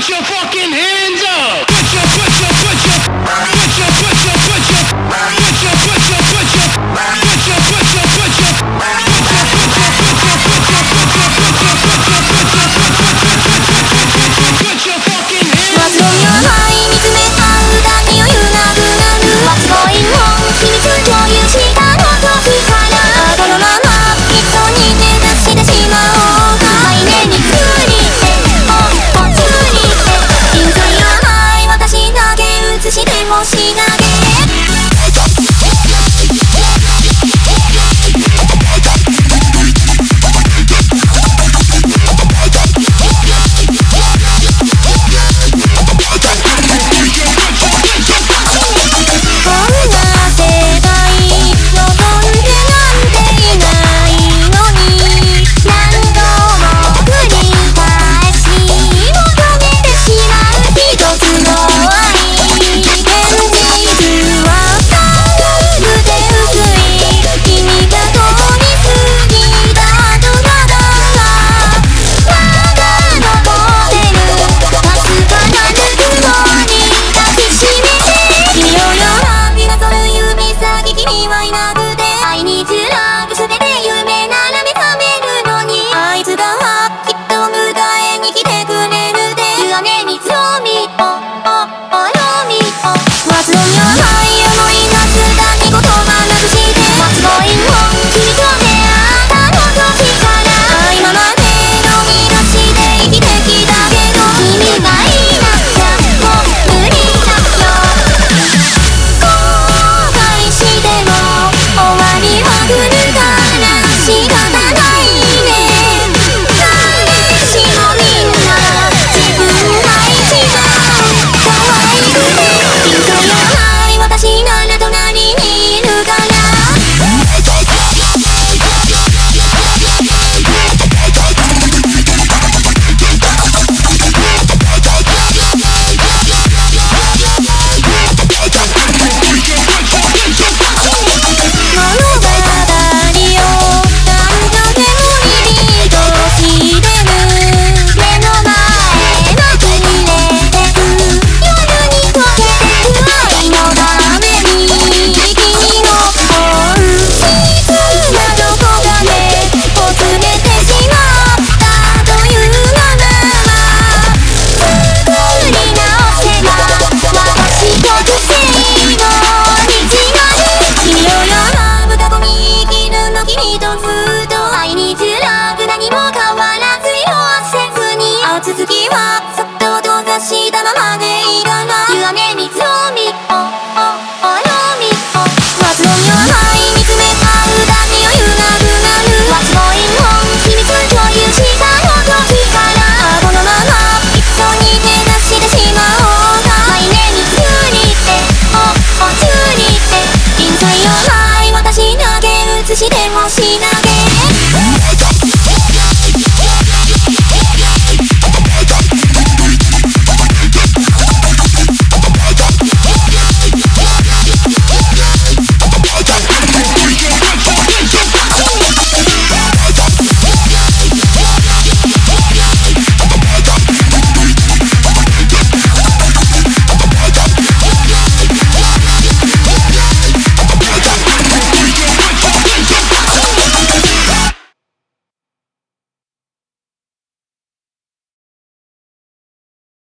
Put your fucking hands up.